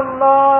اللہ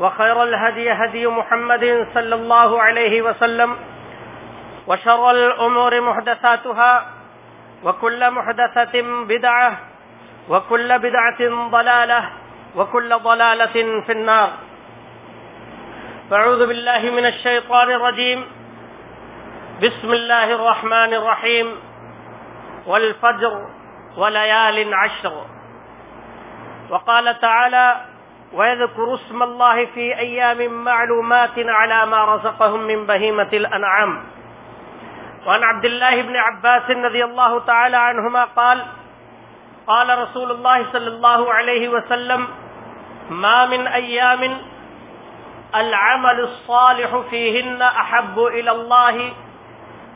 وخير الهدي هدي محمد صلى الله عليه وسلم وشر الأمور محدثاتها وكل محدثة بدعة وكل بدعة ضلالة وكل ضلالة في النار. فاعوذ بالله من الشيطان الرجيم. بسم الله الرحمن الرحيم. والفجر وليال عشر. وقال تعالى ويذكر اسم الله في أيام معلومات على ما رزقهم من بهيمة الأنعام. وعن عبد الله بن عباس رضي الله تعالى عنهما قال قال رسول الله صلى الله عليه وسلم، ما من أيام العمل الصالح فيهن أحب إلى الله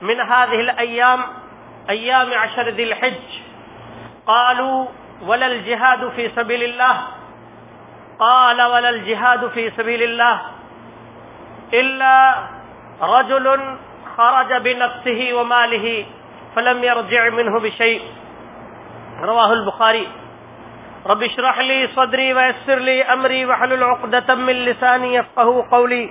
من هذه الأيام، أيام عشر ذي الحج. قالوا، ولا الجهاد في سبيل الله قال ولا الجهاد في سبيل الله إلا رجل خرج بنفسه وماله فلم يرجع منه بشيء. رواه البخاري. رب اشرح لي صدري ويسر لي أمري وحلل عقدة من لساني يفقه قولي.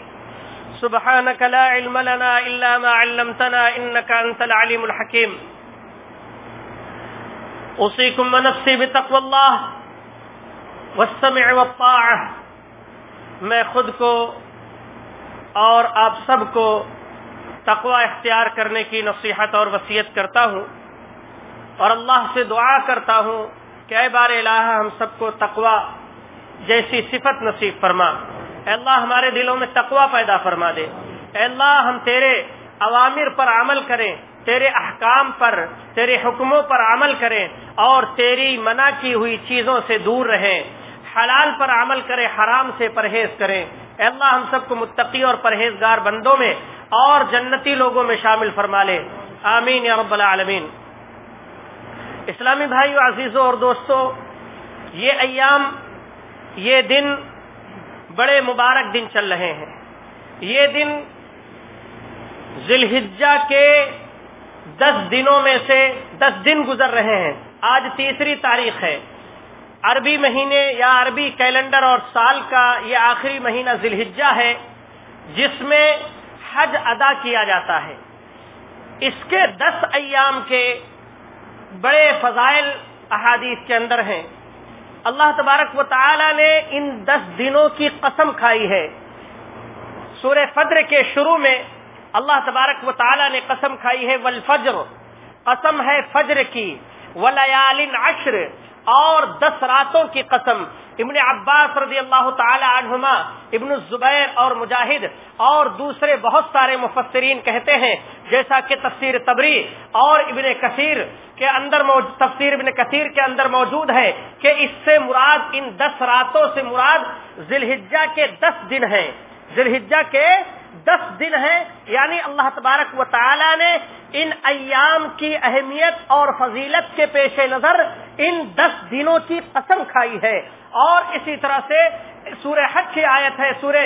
سبحانك لا علم لنا إلا ما علمتنا إنك أنت العليم الحكيم. أوصيكم ونفسي بتقوى الله. والسمع والطاعة، میں خود کو اور آپ سب کو تقوی اختیار کرنے کی نصیحت اور وصیت کرتا ہوں۔ اور اللہ سے دعا کرتا ہوں کہ اے بار الہ، ہم سب کو تقوی جیسی صفت نصیب فرما۔ اے اللہ، ہمارے دلوں میں تقوی پیدا فرما دے۔ اے اللہ، ہم تیرے عوامر پر عمل کریں، تیرے احکام پر، تیرے حکموں پر عمل کریں اور تیری منع کی ہوئی چیزوں سے دور رہیں۔ حلال پر عمل کریں، حرام سے پرہیز کریں۔ اے اللہ، ہم سب کو متقی اور پرہیزگار بندوں میں اور جنتی لوگوں میں شامل فرما لے۔ آمین یا رب العالمین۔ اسلامی بھائیو، عزیزوں اور دوستوں، یہ ایام، یہ دن بڑے مبارک دن چل رہے ہیں۔ یہ دن ذلحجہ کے دس دنوں میں سے دس دن گزر رہے ہیں۔ آج تیسری تاریخ ہے۔ عربی مہینے یا عربی کیلنڈر اور سال کا یہ آخری مہینہ ذلحجہ ہے، جس میں حج ادا کیا جاتا ہے۔ اس کے دس ایام کے بڑے فضائل احادیث کے اندر ہیں۔ اللہ تبارک و تعالی نے ان دس دنوں کی قسم کھائی ہے۔ سورہ فدر کے شروع میں اللہ تبارک و تعالی نے قسم کھائی ہے، والفجر۔ قسم ہے فجر کی۔ ولیال عشر۔ اور دس راتوں کی قسم۔ ابن عباس رضی اللہ تعالی عنہما، ابن الزبیر اور مجاہد اور دوسرے بہت سارے مفسرین کہتے ہیں، جیسا کہ تفسیر تبری اور ابن کثیر کے اندر تفسیر ابن کثیر کے اندر موجود ہے کہ اس سے مراد، ان دس راتوں سے مراد ذلحجہ کے دس دن ہیں۔ ذلحجہ کے دس دن ہیں یعنی اللہ تبارک و تعالی نے ان ایام کی اہمیت اور فضیلت کے پیش نظر ان دس دنوں کی قسم کھائی ہے۔ اور اسی طرح سے سورہ حج کی آیت ہے، سورہ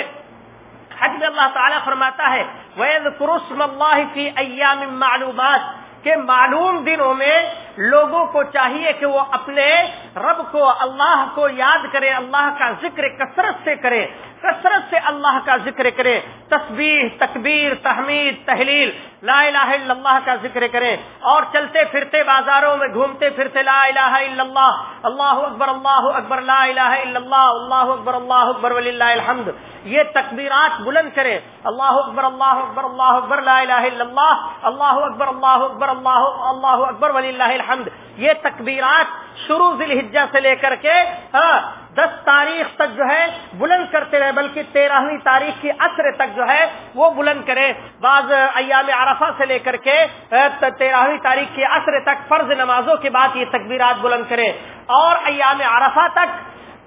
حج میں اللہ تعالیٰ فرماتا ہے وید قرسم اللہ کی ایام معلومات، کہ معلوم دنوں میں لوگوں کو چاہیے کہ وہ اپنے رب کو، اللہ کو یاد کرے اللہ کا ذکر کثرت سے کرے کثرت سے اللہ کا ذکر کرے تصویر تکبیر تحمید تحلیل لا الہ الا اللہ کا ذکر کرے اور چلتے پھرتے بازاروں میں گھومتے پھرتے لا الہ الا اللہ اللہ اکبر اللہ اکبر لا الہ الا اللہ اللہ اکبر اللہ اکبر وللہ الحمد یہ تکبیرات بلند کرے اللہ اکبر اللہ اکبر اللہ اکبر لا الہ الا اللہ اللہ اکبر اللہ اکبر اللہ اللہ اکبر وللہ الحمد یہ تکبیرات شروع ذی سے لے کر کے دس تاریخ تک جو ہے، بلند کرتے رہے، بلکہ تیرہویں تاریخ کی عصر تک جو ہے، وہ بلند کرے۔ بعض ایام عرفہ سے لے کر کے تیرہویں تاریخ کی عصر تک فرض نمازوں کے بعد یہ تکبیرات بلند کرے۔ اور ایام عرفہ تک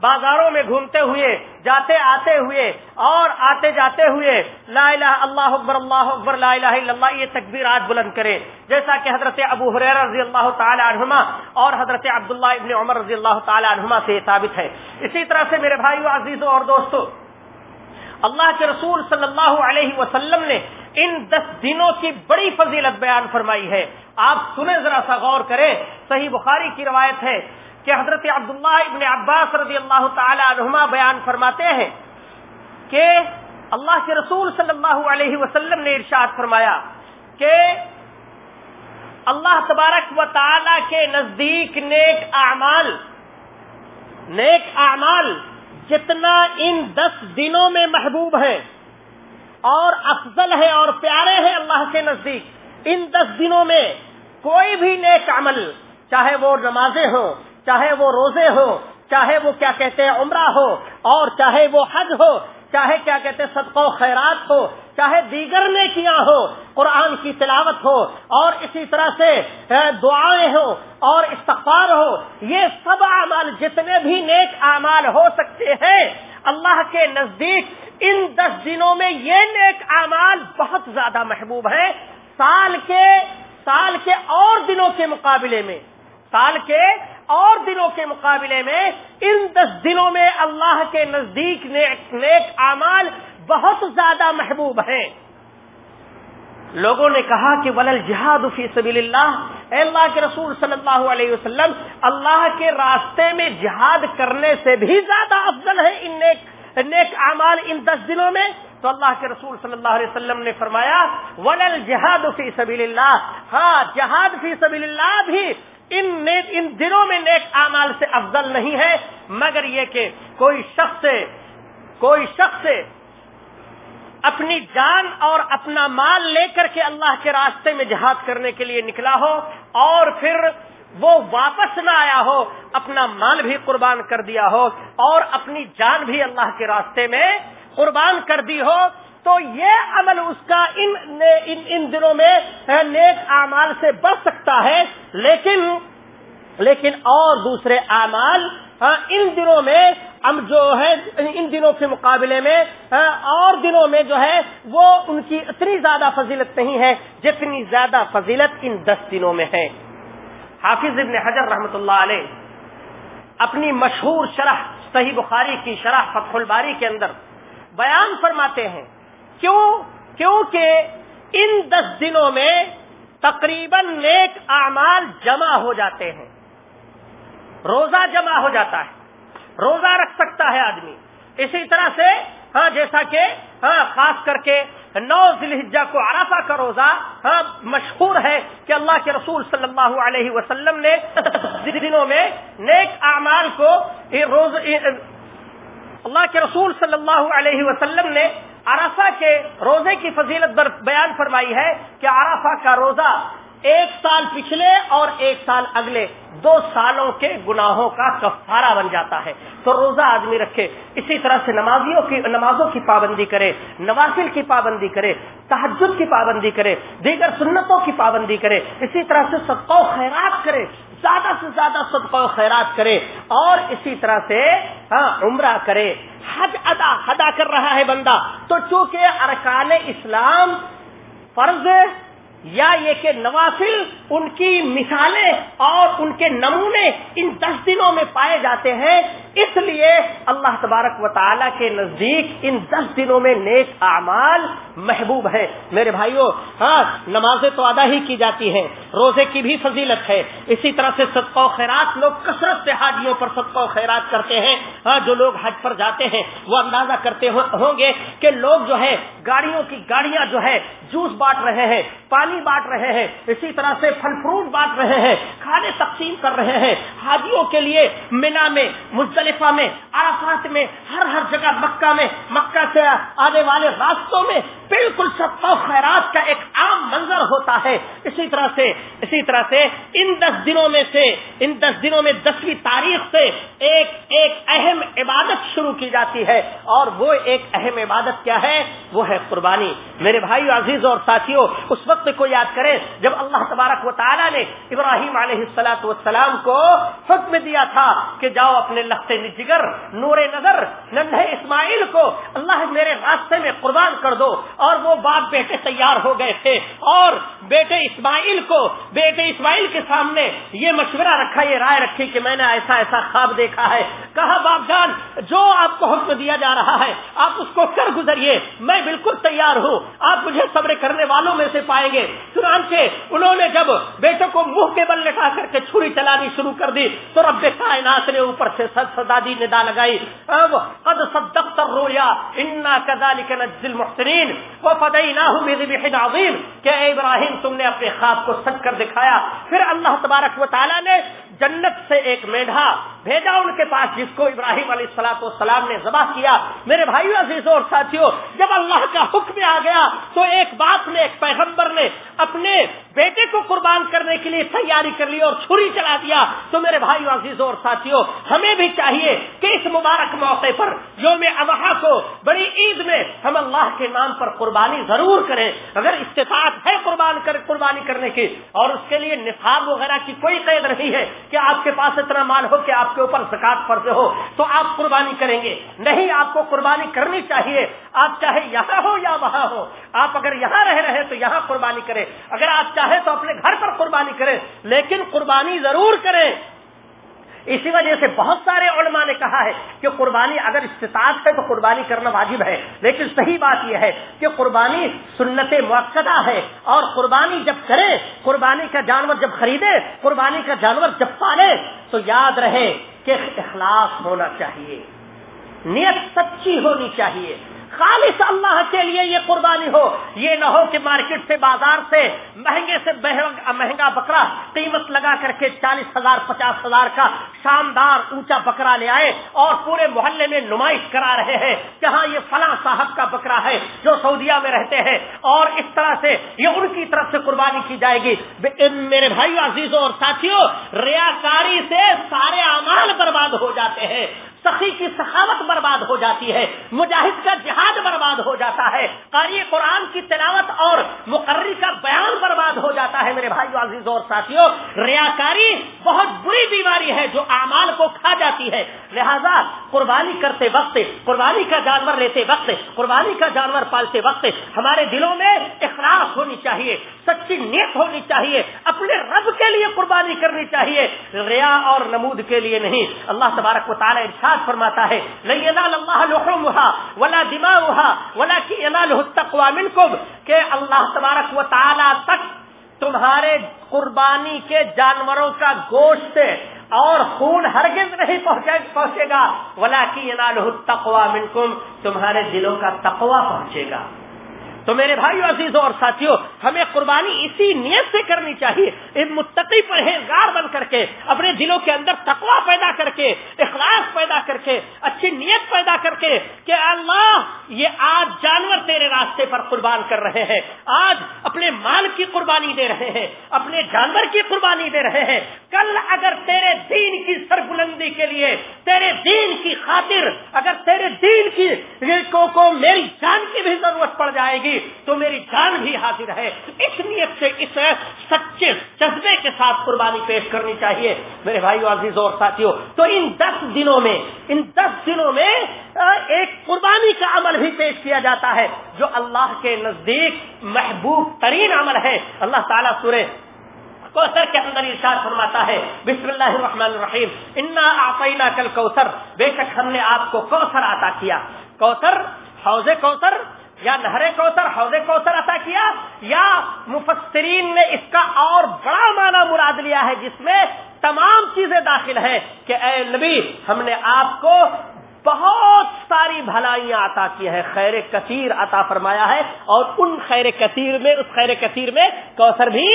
بازاروں میں گھومتے ہوئے، جاتے آتے ہوئے، اور آتے جاتے ہوئے، لا الہ اللہ اکبر اللہ اکبر، لا الہ الا اللہ، یہ تکبیرات بلند کرے جیسا کہ حضرت ابو حریر رضی اللہ تعالی عنہما اور حضرت عبداللہ ابن عمر رضی اللہ تعالی عنہما سے یہ ثابت ہے۔ اسی طرح سے میرے بھائیو، عزیزوں اور دوستو، اللہ کے رسول صلی اللہ علیہ وسلم نے ان دس دنوں کی بڑی فضیلت بیان فرمائی ہے۔ آپ سنیں ذرا سا غور کریں۔ صحیح بخاری کی روایت ہے کہ حضرت عبداللہ ابن عباس رضی اللہ تعالی عنہما بیان فرماتے ہیں کہ اللہ کے رسول صلی اللہ علیہ وسلم نے ارشاد فرمایا کہ اللہ تبارک و تعالی کے نزدیک نیک اعمال نیک اعمال جتنا ان دس دنوں میں محبوب ہے اور افضل ہے اور پیارے ہیں اللہ کے نزدیک، ان دس دنوں میں کوئی بھی نیک عمل، چاہے وہ نمازیں ہوں چاہے وہ روزے ہو، چاہے وہ کیا کہتے ہیں عمرہ ہو، اور چاہے وہ حج ہو، چاہے کیا کہتے ہیں صدقہ و خیرات ہو، چاہے دیگر نے کیا ہو، قرآن کی تلاوت ہو، اور اسی طرح سے دعائیں ہو اور استغفار ہو، یہ سب اعمال جتنے بھی نیک اعمال ہو سکتے ہیں، اللہ کے نزدیک ان دس دنوں میں یہ نیک اعمال بہت زیادہ محبوب ہیں۔ سال کے سال کے اور دنوں کے مقابلے میں، سال کے اور دنوں کے مقابلے میں ان دس دنوں میں اللہ کے نزدیک نیک نیک اعمال بہت زیادہ محبوب ہیں۔ لوگوں نے کہا کہ ولل جہاد فی سبیل اللہ اے اللہ کے رسول صلی اللہ علیہ وسلم، اللہ کے راستے میں جہاد کرنے سے بھی زیادہ افضل ہے ان نیک نیک اعمال ان دس دنوں میں۔ تو اللہ کے رسول صلی اللہ علیہ وسلم نے فرمایا، ولل جہاد فی سبیل اللہ ہاں جہاد فی سبیل اللہ بھی ان نیک ان دنوں میں نیک اعمال سے افضل نہیں ہے، مگر یہ کہ کوئی شخص کوئی شخص اپنی جان اور اپنا مال لے کر کے اللہ کے راستے میں جہاد کرنے کے لیے نکلا ہو اور پھر وہ واپس نہ آیا ہو، اپنا مال بھی قربان کر دیا ہو اور اپنی جان بھی اللہ کے راستے میں قربان کر دی ہو تو یہ عمل اس کا ان ان, ان دنوں میں نیک اعمال سے بچ سکتا ہے لیکن لیکن اور دوسرے اعمال ہاں، ان دنوں میں ہم جو ہے ان دنوں کے مقابلے میں ہاں، اور دنوں میں جو ہے وہ ان کی اتنی زیادہ فضیلت نہیں ہے جتنی زیادہ فضیلت ان دس دنوں میں ہے۔ حافظ ابن حجر رحمت اللہ علیہ اپنی مشہور شرح صحیح بخاری کی شرح فتح الباری کے اندر بیان فرماتے ہیں کیوں؟ کیونکہ ان دس دنوں میں تقریباً نیک اعمال جمع ہو جاتے ہیں۔ روزہ جمع ہو جاتا ہے۔ روزہ رکھ سکتا ہے آدمی۔ اسی طرح سے ہاں جیسا کہ ہاں خاص کر کے نو ذلحجہ کو عرفہ کا روزہ ہاں مشہور ہے کہ اللہ کے رسول صلی اللہ علیہ وسلم نے دنوں میں نیک اعمال کو روز اللہ کے رسول صلی اللہ علیہ وسلم نے عرفہ کے روزے کی فضیلت بیان فرمائی ہے کہ عرفہ کا روزہ ایک سال پچھلے اور ایک سال اگلے دو سالوں کے گناہوں کا کفارہ بن جاتا ہے۔ تو روزہ آدمی رکھے، اسی طرح سے نمازیوں کی، نمازوں کی پابندی کرے، نوافل کی پابندی کرے تحجد کی پابندی کرے، دیگر سنتوں کی پابندی کرے، اسی طرح سے صدقہ و خیرات کرے، زیادہ سے زیادہ صدقہ و خیرات کرے، اور اسی طرح سے ہاں عمرہ کرے۔ حج ادا ادا کر رہا ہے بندہ۔ تو چونکہ ارکان اسلام فرض یا یہ کہ نوافل ان کی مثالیں اور ان کے نمونے ان دس دنوں میں پائے جاتے ہیں۔ اس لیے اللہ تبارک و تعالی کے نزدیک ان دس دنوں میں نیک اعمال محبوب ہے میرے بھائیوں ہاں نمازیں تو ادا ہی کی جاتی ہیں، روزے کی بھی فضیلت ہے۔ اسی طرح سے صدقہ و خیرات، لوگ کثرت سے حاجیوں پر صدقہ و خیرات کرتے ہیں۔ ہاں جو لوگ حج پر جاتے ہیں، وہ اندازہ کرتے ہوں گے کہ لوگ جو ہے گاڑیوں کی گاڑیاں جو ہے جوس بانٹ رہے ہیں، پانی بانٹ رہے ہیں۔ اسی طرح سے پھل فروٹ بانٹ رہے ہیں، کھانے تقسیم کر رہے ہیں۔ حاجیوں کے لیے مینا میں، مزدلفہ میں، عرفات میں، ہر ہر جگہ مکہ میں، مکہ سے آنے والے راستوں میں بالکل سب خیرات کا ایک عام منظر ہوتا ہے۔ اسی طرح سے، اسی طرح سے ان دس دنوں میں سے، ان دس دنوں میں دسویں تاریخ سے ایک ایک اہم عبادت شروع کی جاتی ہے۔ اور وہ ایک اہم عبادت کیا ہے؟ وہ ہے قربانی۔ میرے بھائی عزیز اور ساتھیوں اس وقت کو یاد کریں جب اللہ تبارک و تعالیٰ نے ابراہیم علیہ السلاۃ والسلام کو حکم دیا تھا کہ جاؤ اپنے لختے جگر نور نظر، ننھے اسماعیل کو اللہ میرے راستے میں قربان کر دو۔ اور وہ باپ بیٹے تیار ہو گئے تھے اور بیٹے اسماعیل کو بیٹے اسماعیل کے سامنے یہ مشورہ رکھا، یہ رائے رکھی کہ میں نے ایسا ایسا خواب دیکھا ہے۔ کہا، باپ جان، جو آپ کو حکم دیا جا رہا ہے، آپ اس کو کر گزریے، میں بالکل تیار ہوں۔ آپ مجھے صبر کرنے والوں میں سے پائیں گے۔ چنانچہ انہوں نے جب بیٹے کو منہ کے بل لٹا کر کے چھری چلانی شروع کر دی، تو رب کائنات نے اوپر سے سد سدادی ندا لگائی۔ اب قد صدقت الرؤيا انا كذلك نجزي المحسنين وفديناه بذبح عظيم کہ اے ابراہیم تم نے اپنے خواب کو سچ کر دکھایا۔ پھر اللہ تبارک و تعالیٰ نے جنت سے ایک میڈھا بھیجا ان کے پاس جس کو ابراہیم علیہ السلاۃ والسلام نے ذبح کیا۔ میرے بھائیو عزیزوں اور ساتھیوں جب اللہ کا حکم آ گیا تو ایک بات نے، ایک پیغمبر نے اپنے بیٹے کو قربان کرنے کے لیے تیاری کر لی اور چھری چلا دیا۔ تو میرے بھائی عزیزوں اور ساتھیوں ہمیں بھی چاہیے کہ اس مبارک موقع پر یوم ابہا کو بڑی عید میں ہم اللہ کے نام پر قربانی ضرور کریں۔ اگر استفاق ہے قربان کر، قربانی کرنے کی، اور اس کے لیے نصاب وغیرہ کی کوئی قید نہیں ہے کہ آپ کے پاس اتنا مال ہو کہ آپ کے اوپر زکات فرض ہو؟ تو آپ قربانی کریں گے۔ نہیں، آپ کو قربانی کرنی چاہیے۔ آپ چاہے یہاں ہو یا وہاں ہو۔ آپ اگر یہاں رہ رہے تو یہاں قربانی کریں۔ اگر آپ چاہے تو اپنے گھر پر قربانی کریں، لیکن قربانی ضرور کریں۔ اسی وجہ سے بہت سارے علماء نے کہا ہے کہ قربانی اگر استطاعت ہے تو قربانی کرنا واجب ہے، لیکن صحیح بات یہ ہے کہ قربانی سنت موقع ہے اور قربانی جب کرے قربانی کا جانور جب خریدے قربانی کا جانور جب پالے تو یاد رہے کہ اخلاص ہونا چاہیے، نیت سچی ہونی چاہیے۔ خالص اللہ کے لیے یہ قربانی ہو، یہ نہ ہو کہ مارکیٹ سے بازار سے مہنگے سے مہنگا بکرا قیمت لگا کر کے چالیس ہزار، پچاس ہزار کا شاندار اونچا بکرا لے آئے اور پورے محلے میں نمائش کرا رہے ہیں جہاں یہ فلاں صاحب کا بکرا ہے جو سعودیہ میں رہتے ہیں اور اس طرح سے یہ ان کی طرف سے قربانی کی جائے گی۔ میرے بھائی عزیزوں اور ساتھیوں، ریاکاری سے سارے اعمال برباد ہو جاتے ہیں۔ سخی کی سخاوت برباد ہو جاتی ہے، مجاہد کا جہاد برباد ہو جاتا ہے۔ قاری قرآن کی تلاوت اور مقرری کا بیان برباد ہو جاتا ہے۔ میرے بھائی عزیز اور ساتھیوں ریاکاری بہت بری بیماری ہے جو اعمال کو کھا جاتی ہے۔ لہذا، قربانی کرتے وقت، قربانی کا جانور لیتے وقت، قربانی کا جانور پالتے وقت ہمارے دلوں میں اخلاص ہونی چاہیے۔ سچی نیت ہونی چاہیے، اپنے رب کے لیے قربانی کرنی چاہیے، ریا اور نمود کے لیے نہیں۔ اللہ تبارک و تعالیٰ ارشاد فرماتا ہے ولا ولا کی کہ اللہ تبارک و تعالیٰ تک تمہارے قربانی کے جانوروں کا گوشت اور خون ہرگز نہیں پہنچے گا۔ ولا کی تقوا منکم، تمہارے دلوں کا تقوا پہنچے گا۔ تو میرے بھائی عزیزوں اور ساتھیوں ہمیں قربانی اسی نیت سے کرنی چاہیے۔ ایک متقی پرہیزگار بن کر کے اپنے دلوں کے اندر تقوا پیدا کر کے اخلاص پیدا کر کے اچھی نیت پیدا کر کے کہ اللہ یہ آج جانور تیرے راستے پر قربان کر رہے ہیں۔ آج اپنے مال کی قربانی دے رہے ہیں اپنے جانور کی قربانی دے رہے ہیں۔ کل اگر تیرے دین کی سربلندی کے لیے تیرے دین کی خاطر اگر تیرے دین کی کو, کو میری جان کی بھی ضرورت پڑ جائے گی تو میری جان بھی حاضر ہے۔ اس نیت سے اس سچے جذبے کے ساتھ قربانی پیش کرنی چاہیے۔ میرے بھائی عزیز اور ساتھیوں تو ان دس دنوں میں، ان دس دنوں میں ایک قربانی کا عمل بھی پیش کیا جاتا ہے، جو اللہ کے نزدیک محبوب ترین عمل ہے۔ اللہ تعالیٰ سورے کوثر کے اندر ارشاد فرماتا ہے، بسم اللہ الرحمن الرحیم، انا آفینا کل کوثر بے شک ہم نے آپ کو کوثر عطا کیا۔ کوثر، حوض کوثر یا نہر کوثر، حوض کوثر عطا کیا، یا مفسرین نے اس کا اور بڑا معنی مراد لیا ہے جس میں تمام چیزیں داخل ہیں کہ اے نبی، ہم نے آپ کو بہت ساری بھلائیاں عطا کی ہے خیر کثیر عطا فرمایا ہے اور ان خیر کثیر میں، اس خیر کثیر میں کوثر بھی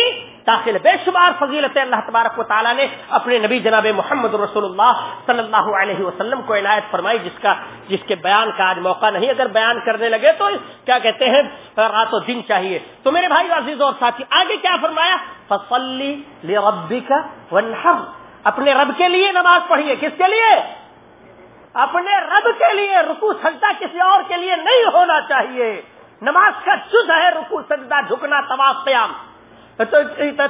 داخل بے شمار فضیلت اللہ تبارک و تعالیٰ نے اپنے نبی جناب محمد رسول اللہ صلی اللہ علیہ وسلم کو عنایت فرمائی، جس کا، جس کے بیان کا آج موقع نہیں۔ اگر بیان کرنے لگے تو کیا کہتے ہیں؟ رات و دن چاہیے۔ تو میرے بھائی عزیز اور ساتھی، آگے کیا فرمایا؟ فصلی ربی کا اپنے رب کے لیے نماز پڑھیے۔ کس کے لیے؟ اپنے رب کے لیے رکو سجدہ کسی اور کے لیے نہیں ہونا چاہیے۔ نماز کا جز ہے رکو سجدہ، جھکنا، طواف، قیام۔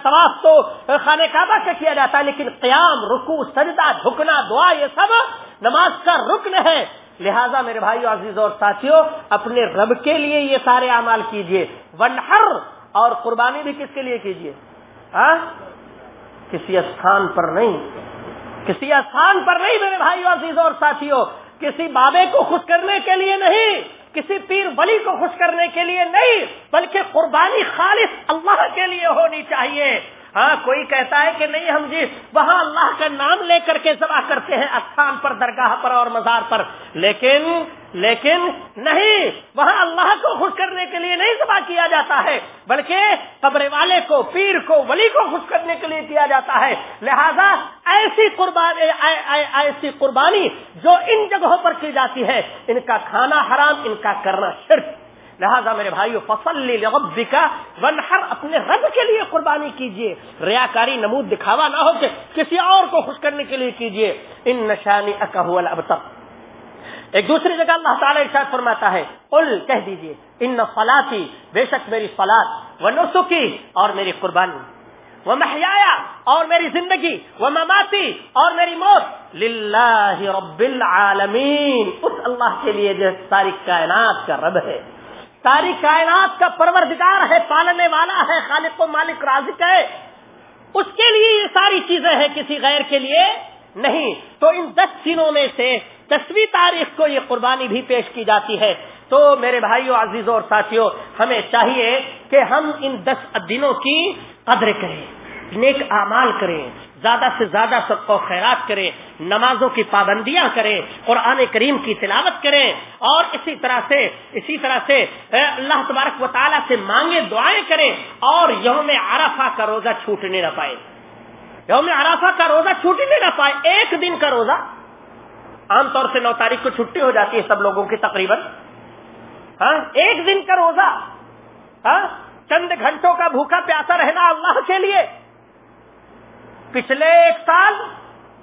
طواف تو خانہ کعبہ سے کیا جاتا ہے، لیکن قیام رکو سجدہ، جھکنا، دعا، یہ سب نماز کا رکن ہے۔ لہذا میرے بھائی عزیز اور ساتھیوں اپنے رب کے لیے یہ سارے اعمال کیجیے ونہر اور قربانی بھی کس کے لیے کیجیے ہاں؟ کسی استھان پر نہیں۔ کسی آسان پر نہیں میرے بھائی عزیز اور ساتھیوں کسی بابے کو خوش کرنے کے لیے نہیں، کسی پیر ولی کو خوش کرنے کے لیے نہیں، بلکہ قربانی خالص اللہ کے لیے ہونی چاہیے۔ ہاں کوئی کہتا ہے کہ نہیں ہم جی وہاں اللہ کا نام لے کر کے ذبح کرتے ہیں استھان پر، درگاہ پر اور مزار پر۔ لیکن لیکن نہیں، وہاں اللہ کو خوش کرنے کے لیے نہیں ذبح کیا جاتا ہے، بلکہ قبر والے کو، پیر کو، ولی کو خوش کرنے کے لیے کیا جاتا ہے۔ لہذا ایسی قربانی ایسی قربانی جو ان جگہوں پر کی جاتی ہے، ان کا کھانا حرام، ان کا کرنا شرک۔ لہٰذا میرے بھائی فصل کا ونہر اپنے رب کے لیے قربانی کیجیے ریاکاری نمود دکھاوا نہ ہو کہ کسی اور کو خوش کرنے کے لیے کیجیے ان نشانی اکہول اب تک ایک دوسری جگہ اللہ تعالیٰ ارشاد فرماتا ہے، قل، کہہ دیجیے ان فلاطی بے شک میری فلاد و نسخی اور میری قربانی، وہ محیا اور میری زندگی، وہ مماتی اور میری موت، للہ رب العالمین۔ اس اللہ کے لیے جو ساری کائنات کا رب ہے۔ ساری کائنات کا پروردگار ہے، پالنے والا ہے، خالق و مالک، رازق ہے۔ اس کے لیے یہ ساری چیزیں ہیں کسی غیر کے لیے۔ نہیں۔ تو ان دس دنوں میں سے دسویں تاریخ کو یہ قربانی بھی پیش کی جاتی ہے۔ تو میرے بھائیوں عزیزوں اور ساتھیوں، ہمیں چاہیے کہ ہم ان دس دنوں کی قدر کریں، نیک اعمال کریں، زیادہ سے زیادہ سب کو خیرات کریں، نمازوں کی پابندیاں کریں، قرآن کریم کی تلاوت کریں، اور اسی طرح سے، اسی طرح سے اللہ تبارک و تعالیٰ سے مانگے دعائیں کریں اور یوم عرفہ کا روزہ چھوٹنے نہ پائے یوم عرفہ کا روزہ چھوٹنے نہ پائے ایک دن کا روزہ۔ عام طور سے نو تاریخ کو چھٹی ہو جاتی ہے سب لوگوں کی تقریباً۔ ہاں ایک دن کا روزہ۔ ہاں چند گھنٹوں کا بھوکا پیاسا رہنا اللہ کے لیے۔ پچھلے ایک سال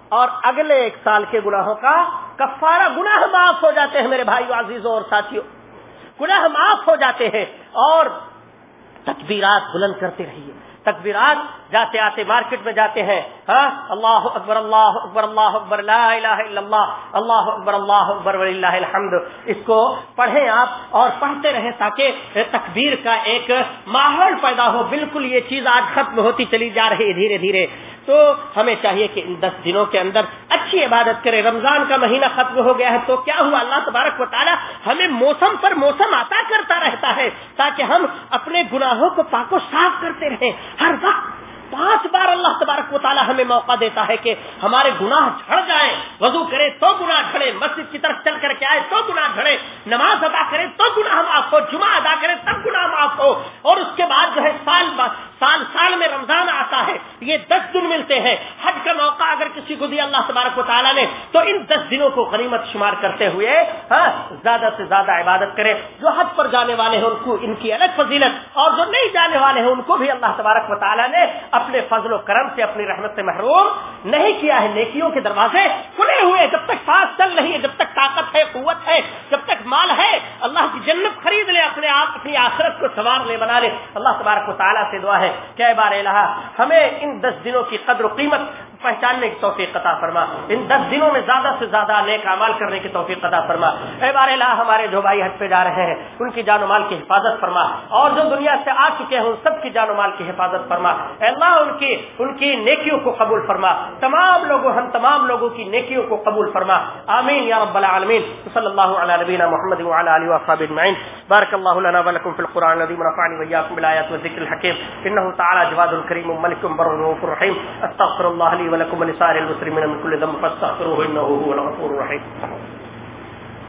اور اگلے ایک سال کے گناہوں کا کفارہ گناہ معاف ہو جاتے ہیں میرے بھائیو، عزیزوں اور ساتھیوں گناہ معاف ہو جاتے ہیں اور تکبیرات بلند کرتے رہیے۔ تکبیرات جاتے آتے مارکیٹ میں جاتے ہیں ہاں؟ اللہ اکبر اللہ اکبر اللہ اکبر، لا الہ الا اللہ اللہ اکبر اللہ اکبر، وللہ الحمد۔ اس کو پڑھیں آپ اور پڑھتے رہیں تاکہ تکبیر کا ایک ماحول پیدا ہو۔ بالکل یہ چیز آج ختم ہوتی چلی جا رہی ہے دھیرے دھیرے۔ تو ہمیں چاہیے کہ ان دس دنوں کے اندر اچھی عبادت کرے۔ رمضان کا مہینہ ختم ہو گیا ہے تو کیا ہوا؟ اللہ تبارک و تعالیٰ ہمیں موسم پر موسم آتا کرتا رہتا ہے تاکہ ہم اپنے گناہوں کو پاکو صاف کرتے رہیں۔ ہر وقت پانچ بار اللہ تبارک و تعالیٰ ہمیں موقع دیتا ہے کہ ہمارے گناہ جھڑ جائیں۔ وضو کرے تو گناہ جھڑے، مسجد کی طرف چل کر کے آئے تو گناہ جھڑے۔ نماز ادا کرے تو گناہ معاف ہو، جمعہ ادا کرے تب گناہ معاف ہو۔ اور اس کے بعد جو ہے سال سال سال میں رمضان آتا ہے۔ یہ دس دن ملتے ہیں، حج کا موقع اگر کسی کو دیا اللہ تبارک و تعالیٰ نے، تو ان دس دنوں کو غنیمت شمار کرتے ہوئے ہاں، زیادہ سے زیادہ عبادت کرے جو حج پر جانے والے ہیں، ان کو، ان کی الگ فضیلت، اور جو نہیں جانے والے ہیں، ان کو بھی اللہ تبارک و تعالیٰ نے اپنے فضل و کرم سے، اپنی رحمت سے محروم نہیں کیا ہے۔ نیکیوں کے دروازے کھلے ہوئے جب تک سانس چل رہی ہے، جب تک طاقت ہے، قوت ہے، جب تک مال ہے، اللہ کی جنت خرید لے، اپنے آپ، اپنی آخرت کو سوار لے، بنا لے۔ اللہ تبارک و تعالیٰ سے دعا ہے، کہ بار الہ، ہمیں ان دس دنوں کی قدر و قیمت پہچاننے کی توفیق قطع فرما۔ ان دس دنوں میں زیادہ سے زیادہ نیک امال کرنے کی توفیق قطع فرما۔ اے بار اللہ ہمارے جو بھائی حج پہ جا رہے ہیں، ان کی جان و مال کی حفاظت فرما۔ اور جو دنیا سے آ چکے ہیں، ان سب کی جان و مال کی حفاظت فرما۔ اے اللہ، ان کی ان کی نیکیوں کو قبول فرما۔ تمام لوگوں، ہم تمام لوگوں کی نیکیوں کو قبول فرما۔ آمین یا رب العالمین۔ صلی اللہ علیہ نبینا محمد وعلى اله وصحبه اجمعين بارك الله لنا ولكم في القران العظيم ونفعني واياكم بالايات والذكر الحكيم انه تعالى جواد الكريم ملك بر رحيم استغفر الله لي ولكم ولسائر المسلمين من كل ذنب فاستغفروه انه هو الغفور الرحيم